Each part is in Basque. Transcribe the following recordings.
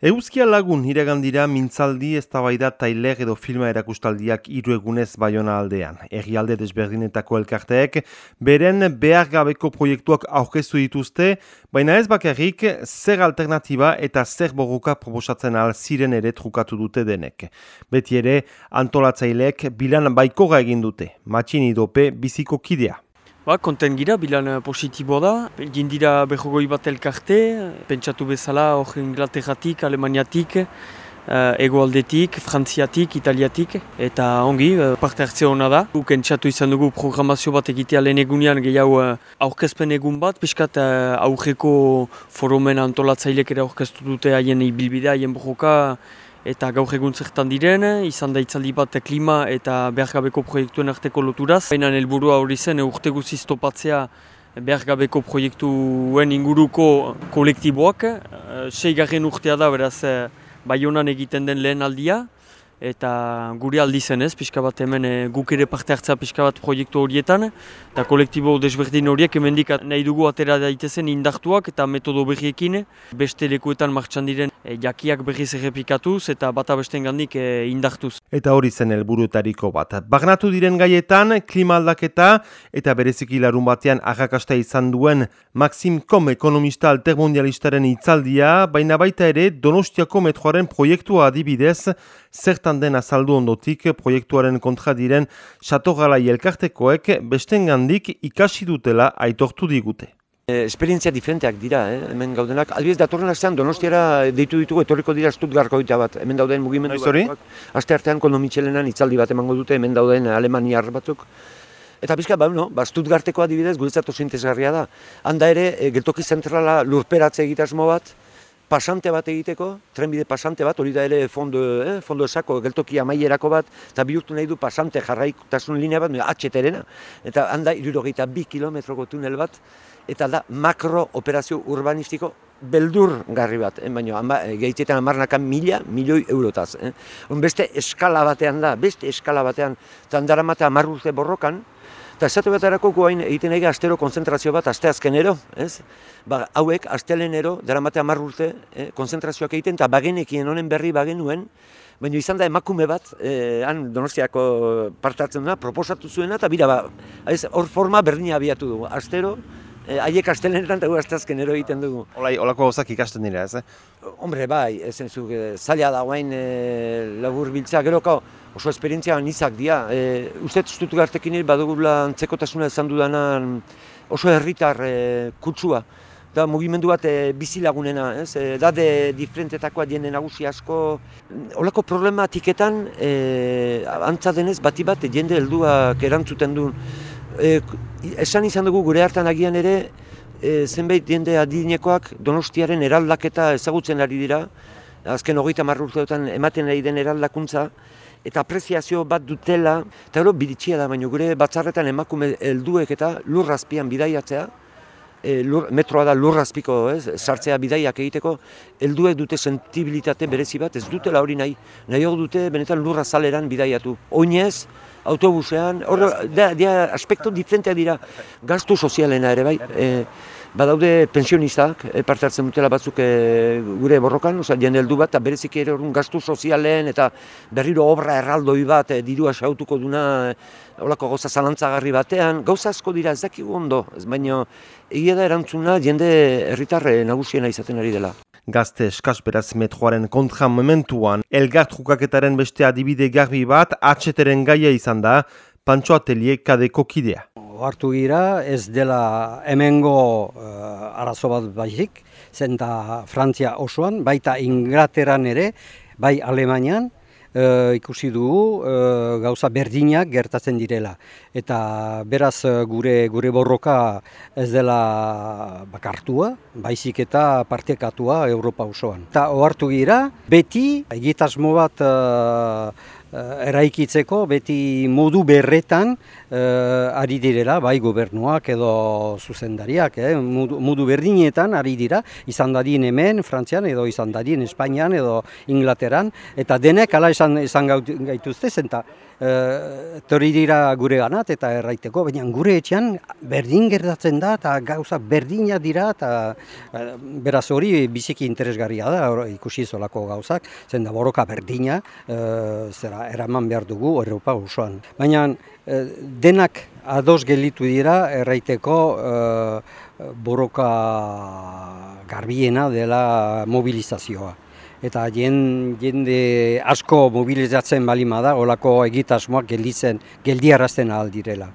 Euskia lagun iragandira mintzaldi eztabaida tailer edo filma erakustaldiak hiru egunez baiona aldean. Egialde desberdinetako elkarteek beren behar gabeko proiektuak aurkeztu dituzte, baina ez bakarrik zer alternatiba eta zer borroka proposatzen al ziren ere trukatu dute denek. Beti ere antolatzaileek bilan baikora egin dute, matxini dope biziko kidea. Ba, konten gira, bilan eh, positibo da. Gindira behogoi bat elkarte, pentsatu bezala hor Inglaterratik, Alemaniatik, uh, egoaldetik, frantziatik, italiatik, eta ongi, uh, parte hartze hona da. Guk entzatu izan dugu programazio bat egitea lehen egunean gehiago aurkezpen egun bat, piskat aurreko forumen antolatzailek ere aurkeztu dute haien ibilbidea, haien bojoka, eta gaur egun zertan diren, izan da itzaldi bat klima eta behargabeko proiektuen arteko loturaz. Baina helburua hori zen urte guziz topatzea behargabeko proiektuen inguruko kolektiboak. Seigarren urtea da beraz Baionan egiten den lehen aldia eta guri aldi zen ez, pixka bat hemen e, guk ere parte hartza pixka bat proiektu horietan eta kolektibo desberdin horiek hemendik nahi dugu atera daitezen indartuak eta metodo berriekin beste lekuetan martxan diren e, jakiak berriz errepikatuz eta bata besten gandik e, indartuz. Eta hori zen helburuetariko bat. Bagnatu diren gaietan, klima aldaketa eta bereziki larun batean arrakasta izan duen Maxim Kom ekonomista altermondialistaren itzaldia, baina baita ere Donostiako metroaren proiektua adibidez, zertan den azaldu ondotik proiektuaren kontra diren Xatogalai elkartekoek bestengandik ikasi dutela aitortu digute. E, esperientzia diferenteak dira, eh? hemen gaudenak. Adibidez, datorren astean Donostiara deitu ditugu etorriko dira Stuttgartko dita bat. Hemen dauden mugimendu bat. Aste artean kondo Michelenan itzaldi bat emango dute, hemen dauden Alemaniar batzuk. Eta bizka, ba, no, ba, Stuttgarteko adibidez, guretzat oso da. Handa ere, e, geltoki zentrala lurperatze egitasmo bat, pasante bat egiteko, trenbide pasante bat, hori da ere fondo, eh, fondo esako geltoki amaierako bat, eta bihurtu nahi du pasante jarraikutasun linea bat, atxeterena, eta handa irurogeita bi kilometroko tunel bat, eta da makro operazio urbanistiko beldur garri bat, eh, baina ama, eh, gehitzetan amarnaka mila, milioi eurotaz. Eh. Beste eskala batean da, beste eskala batean, handara mate borrokan, Eta esate bat erako guain egiten egi astero konzentrazio bat aste azkenero, ez? Ba, hauek astelenero, dara mate urte, eh, konzentrazioak egiten, eta bagenekien honen berri bagenuen, baina izan da emakume bat, eh, han donostiako partatzen da, proposatu zuena, eta bira, ba, hor forma berdina abiatu dugu. Astero, haiek astelenetan eta gu azkenero egiten dugu. Olai, olako gauzak ikasten dira, ez? Eh? Hombre, bai, ez zuk, eh, zaila da guain eh, labur biltzea, geroko, oso esperientzia nizak dira. E, Uztet, ustutu gartekin ere badugula antzekotasuna esan dudanan oso herritar e, kutsua. Da mugimendu bat e, bizilagunena, ez? E, da de diferentetakoa dienen nagusi asko. Olako problematiketan, e, antza denez, bati bat, jende helduak erantzuten du. E, esan izan dugu gure hartan agian ere, e, zenbait jende adinekoak donostiaren eraldaketa ezagutzen ari dira, azken hogeita marrurteotan ematen ari den eraldakuntza, eta apreziazio bat dutela, eta gero biditxia da, baina gure batzarretan emakume helduek eta lurrazpian bidaiatzea, e, lur, metroa da lurrazpiko, ez, sartzea bidaiak egiteko, helduek dute sentibilitate berezi bat, ez dutela hori nahi, nahi dute benetan lurra zaleran bidaiatu. Oinez, autobusean, hor, da, da, aspektu diferentea dira, gastu sozialena ere bai, e, Badaude pensionistak, e, parte hartzen dutela batzuk e, gure borrokan, oza, jende heldu bat, eta berezik ere orduan gastu sozialen eta berriro obra erraldoi bat, e, dirua xautuko duna, e, olako gauza zalantzagarri batean, gauza asko dira ez dakigu ondo, ez baino, egia da erantzuna jende herritarre nagusiena izaten ari dela. Gazte eskaz beraz metroaren kontra momentuan, elgart jukaketaren beste adibide garbi bat, atxeteren gaia izan da, Pantxo Atelier kadeko kidea hartu gira, ez dela hemengo uh, arazo bat baizik, zen da Frantzia osoan, baita Inglateran ere, bai Alemanian, uh, ikusi dugu uh, gauza berdinak gertatzen direla. Eta beraz gure gure borroka ez dela bakartua, baizik eta partekatua Europa osoan. Eta ohartu gira, beti egitasmo bat uh, eraikitzeko beti modu berretan uh, ari direla, bai gobernuak edo zuzendariak, eh? modu, modu berdinetan ari dira, izan dadien hemen, Frantzian, edo izan dadien Espainian, edo Inglateran, eta denek ala izan, izan gaituzte zen, e, torri dira gure ganat eta erraiteko, baina gure etxean berdin gertatzen da eta gauza berdina dira eta e, beraz hori biziki interesgarria da ikusi zolako gauzak, zen da boroka berdina e, zera eraman behar dugu Europa osoan. Baina e, denak ados gelitu dira erraiteko e, boroka garbiena dela mobilizazioa eta jende asko mobilizatzen balima da, olako egitasmoak gelditzen, geldiarazten ahal direla.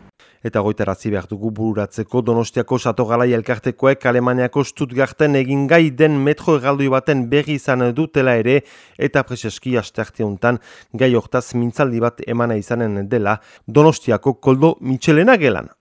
Eta goitarazi behar dugu bururatzeko Donostiako Satogalai elkartekoek Alemaniako Stuttgarten egin gai den metro egaldoi baten berri izan dutela ere eta preseski astearteuntan gai hortaz mintzaldi bat emana izanen dela Donostiako koldo Michelena gelan.